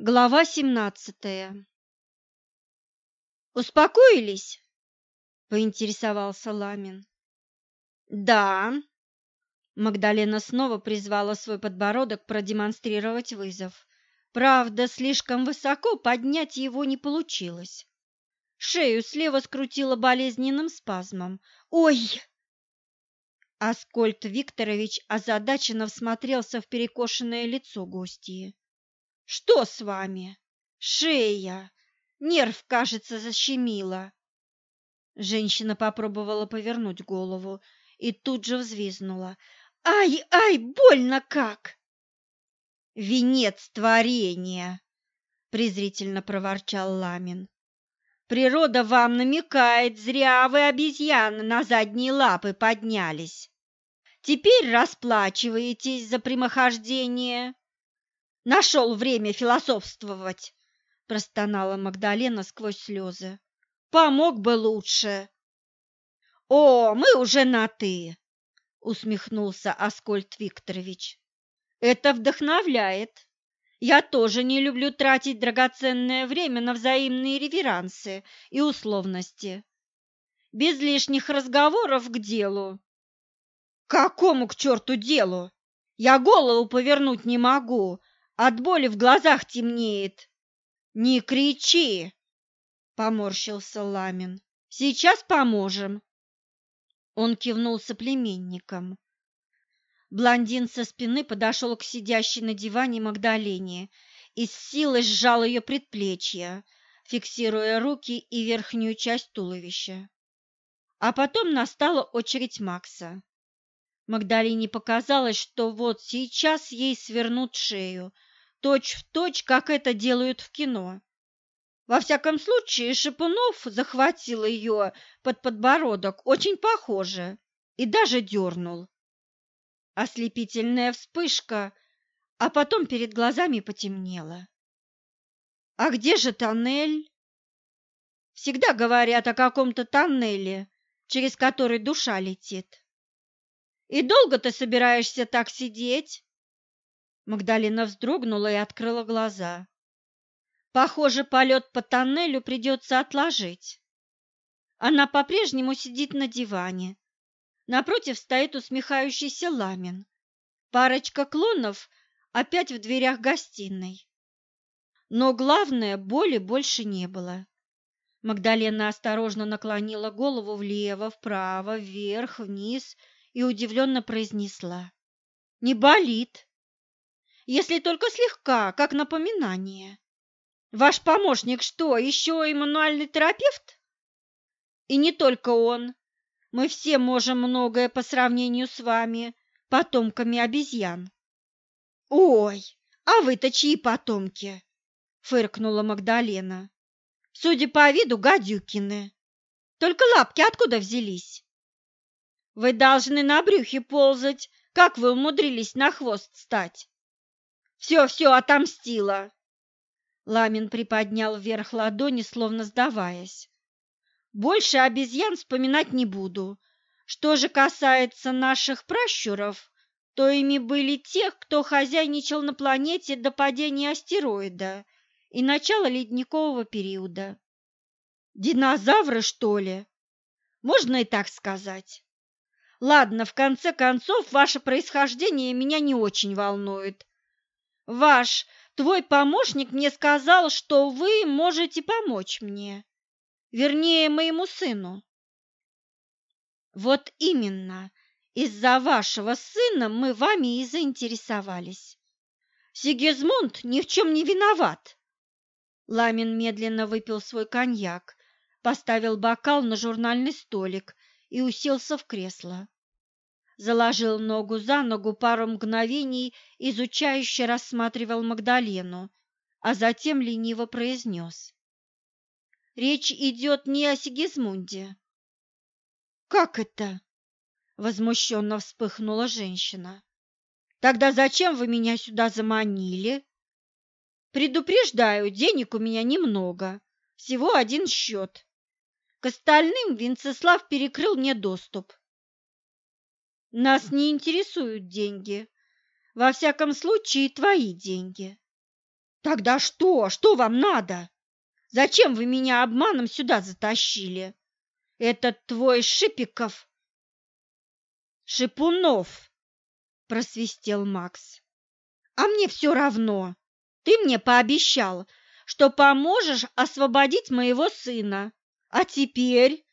Глава семнадцатая «Успокоились?» – поинтересовался Ламин. «Да». Магдалена снова призвала свой подбородок продемонстрировать вызов. Правда, слишком высоко поднять его не получилось. Шею слева скрутило болезненным спазмом. «Ой!» Аскольд Викторович озадаченно всмотрелся в перекошенное лицо гостьи. Что с вами? Шея. Нерв, кажется, защемило. Женщина попробовала повернуть голову и тут же взвизгнула. Ай, ай, больно как! Венец творения, презрительно проворчал Ламин. Природа вам намекает, зря вы, обезьяны, на задние лапы поднялись. Теперь расплачиваетесь за прямохождение. Нашел время философствовать, простонала Магдалена сквозь слезы. Помог бы лучше. О, мы уже на ты, усмехнулся Аскольд Викторович. Это вдохновляет. Я тоже не люблю тратить драгоценное время на взаимные реверансы и условности. Без лишних разговоров к делу. Какому к черту делу? Я голову повернуть не могу, от боли в глазах темнеет. Не кричи, поморщился Ламин. Сейчас поможем. Он кивнул соплеменникам. Блондин со спины подошел к сидящей на диване Магдалене и с силой сжал ее предплечья, фиксируя руки и верхнюю часть туловища. А потом настала очередь Макса. Магдалине показалось, что вот сейчас ей свернут шею, точь в точь, как это делают в кино. Во всяком случае, Шипунов захватил ее под подбородок очень похоже и даже дернул. Ослепительная вспышка, а потом перед глазами потемнело. А где же тоннель? Всегда говорят о каком-то тоннеле, через который душа летит. И долго ты собираешься так сидеть? Магдалина вздрогнула и открыла глаза. Похоже, полет по тоннелю придется отложить. Она по-прежнему сидит на диване. Напротив стоит усмехающийся ламин. Парочка клонов опять в дверях гостиной. Но главное, боли больше не было. Магдалена осторожно наклонила голову влево, вправо, вверх, вниз и удивленно произнесла. «Не болит!» Если только слегка, как напоминание. Ваш помощник что, еще и мануальный терапевт? И не только он. Мы все можем многое по сравнению с вами, потомками обезьян. Ой, а вы-то чьи потомки? Фыркнула Магдалена. Судя по виду, гадюкины. Только лапки откуда взялись? Вы должны на брюхе ползать. Как вы умудрились на хвост стать? Все, все, отомстила. Ламин приподнял вверх ладони, словно сдаваясь. Больше обезьян вспоминать не буду. Что же касается наших пращуров, то ими были тех, кто хозяйничал на планете до падения астероида и начала ледникового периода. Динозавры, что ли? Можно и так сказать. Ладно, в конце концов, ваше происхождение меня не очень волнует. Ваш, твой помощник мне сказал, что вы можете помочь мне, вернее, моему сыну. Вот именно, из-за вашего сына мы вами и заинтересовались. Сигизмунд ни в чем не виноват. Ламин медленно выпил свой коньяк, поставил бокал на журнальный столик и уселся в кресло заложил ногу за ногу пару мгновений, изучающе рассматривал Магдалену, а затем лениво произнес. «Речь идет не о Сигизмунде». «Как это?» — возмущенно вспыхнула женщина. «Тогда зачем вы меня сюда заманили?» «Предупреждаю, денег у меня немного, всего один счет. К остальным Винцеслав перекрыл мне доступ. Нас не интересуют деньги. Во всяком случае, твои деньги. Тогда что? Что вам надо? Зачем вы меня обманом сюда затащили? Этот твой Шипиков Шипунов, просвистел Макс. А мне все равно. Ты мне пообещал, что поможешь освободить моего сына. А теперь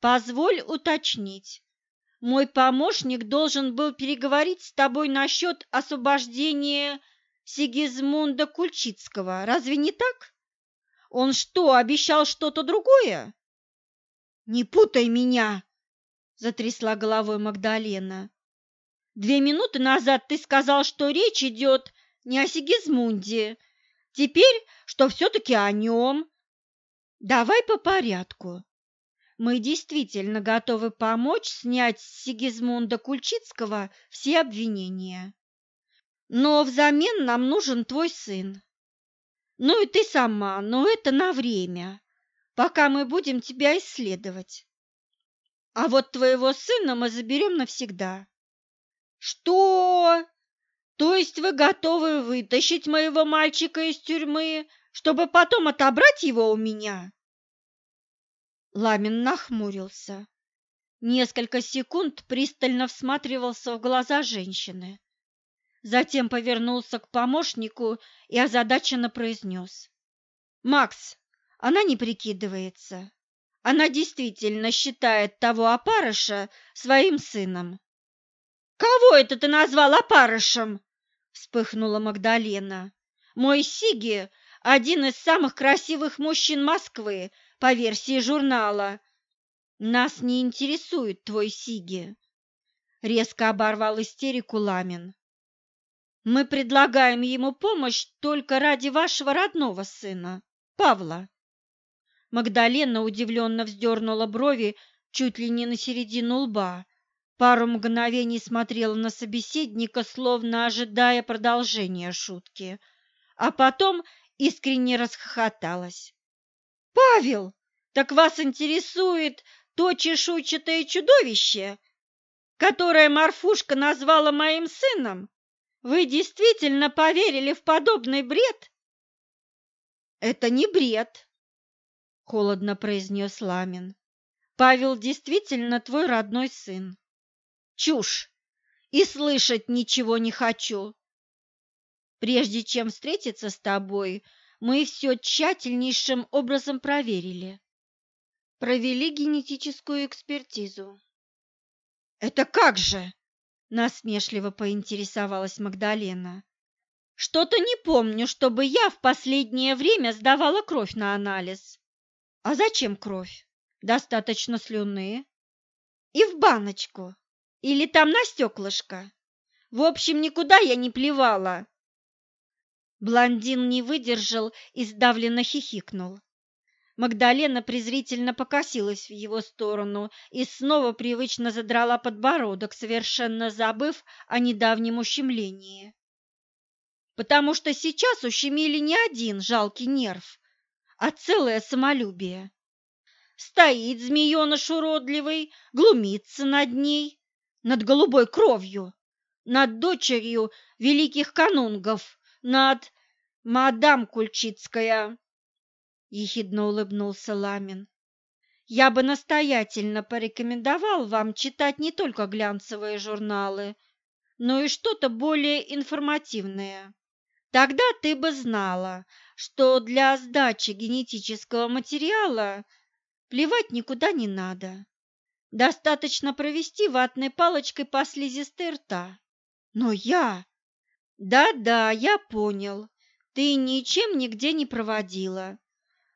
позволь уточнить. Мой помощник должен был переговорить с тобой насчет освобождения Сигизмунда Кульчицкого. Разве не так? Он что, обещал что-то другое? Не путай меня, затрясла головой Магдалена. Две минуты назад ты сказал, что речь идет не о Сигизмунде. Теперь, что все-таки о нем. Давай по порядку. Мы действительно готовы помочь снять с Сигизмунда Кульчицкого все обвинения. Но взамен нам нужен твой сын. Ну и ты сама, но это на время, пока мы будем тебя исследовать. А вот твоего сына мы заберем навсегда. Что? То есть вы готовы вытащить моего мальчика из тюрьмы, чтобы потом отобрать его у меня? Ламин нахмурился. Несколько секунд пристально всматривался в глаза женщины. Затем повернулся к помощнику и озадаченно произнес. «Макс, она не прикидывается. Она действительно считает того опарыша своим сыном». «Кого это ты назвал опарышем?» – вспыхнула Магдалена. «Мой Сиги – один из самых красивых мужчин Москвы, по версии журнала. Нас не интересует твой Сиги. Резко оборвал истерику Ламин. Мы предлагаем ему помощь только ради вашего родного сына, Павла. Магдалена удивленно вздернула брови чуть ли не на середину лба. Пару мгновений смотрела на собеседника, словно ожидая продолжения шутки, а потом искренне расхохоталась. Павел, так вас интересует то чешуйчатое чудовище, которое Марфушка назвала моим сыном? Вы действительно поверили в подобный бред? Это не бред, холодно произнес Ламин. Павел действительно твой родной сын. Чушь! И слышать ничего не хочу. Прежде чем встретиться с тобой, мы все тщательнейшим образом проверили. Провели генетическую экспертизу. «Это как же?» – насмешливо поинтересовалась Магдалена. «Что-то не помню, чтобы я в последнее время сдавала кровь на анализ. А зачем кровь? Достаточно слюны. И в баночку. Или там на стеклышко. В общем, никуда я не плевала. Блондин не выдержал и сдавленно хихикнул. Магдалена презрительно покосилась в его сторону и снова привычно задрала подбородок, совершенно забыв о недавнем ущемлении. Потому что сейчас ущемили не один жалкий нерв, а целое самолюбие. Стоит змееныш уродливый, глумится над ней, над голубой кровью, над дочерью великих канунгов, над мадам Кульчицкая, ехидно улыбнулся Ламин. Я бы настоятельно порекомендовал вам читать не только глянцевые журналы, но и что-то более информативное. Тогда ты бы знала, что для сдачи генетического материала плевать никуда не надо. Достаточно провести ватной палочкой по слизистой рта. Но я... Да-да, я понял. Ты ничем нигде не проводила.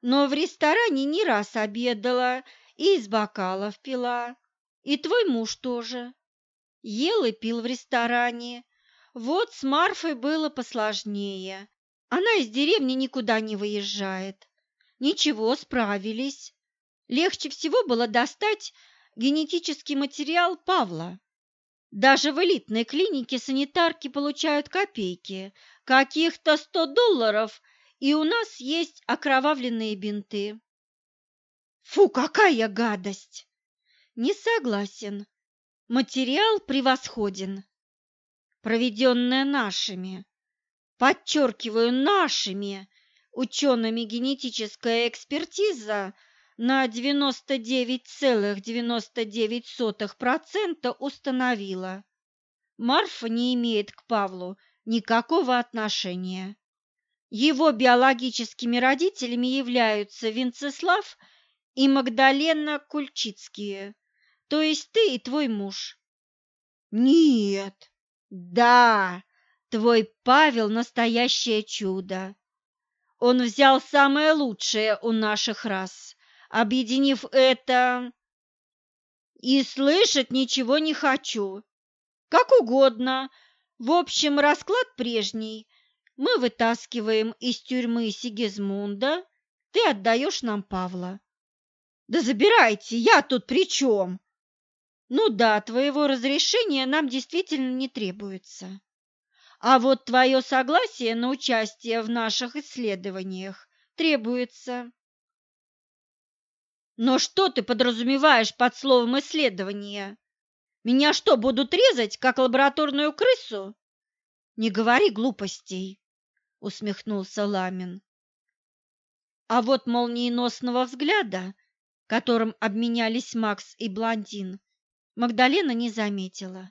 Но в ресторане не раз обедала и из бокалов пила. И твой муж тоже. Ел и пил в ресторане. Вот с Марфой было посложнее. Она из деревни никуда не выезжает. Ничего, справились. Легче всего было достать генетический материал Павла. Даже в элитной клинике санитарки получают копейки, каких-то сто долларов, и у нас есть окровавленные бинты. Фу, какая гадость! Не согласен. Материал превосходен. Проведенное нашими. подчеркиваю, нашими учеными генетическая экспертиза на 99,99% установила, Марфа не имеет к Павлу никакого отношения. Его биологическими родителями являются Венцеслав и Магдалена Кульчицкие, то есть ты и твой муж. Нет, да, твой Павел – настоящее чудо. Он взял самое лучшее у наших рас, объединив это... И слышать ничего не хочу. Как угодно. В общем, расклад прежний. Мы вытаскиваем из тюрьмы Сигизмунда, ты отдаешь нам Павла. Да забирайте, я тут при чем? Ну да, твоего разрешения нам действительно не требуется. А вот твое согласие на участие в наших исследованиях требуется. Но что ты подразумеваешь под словом «исследование»? Меня что, будут резать, как лабораторную крысу? Не говори глупостей, усмехнулся Ламин. А вот молниеносного взгляда, которым обменялись Макс и блондин, Магдалена не заметила.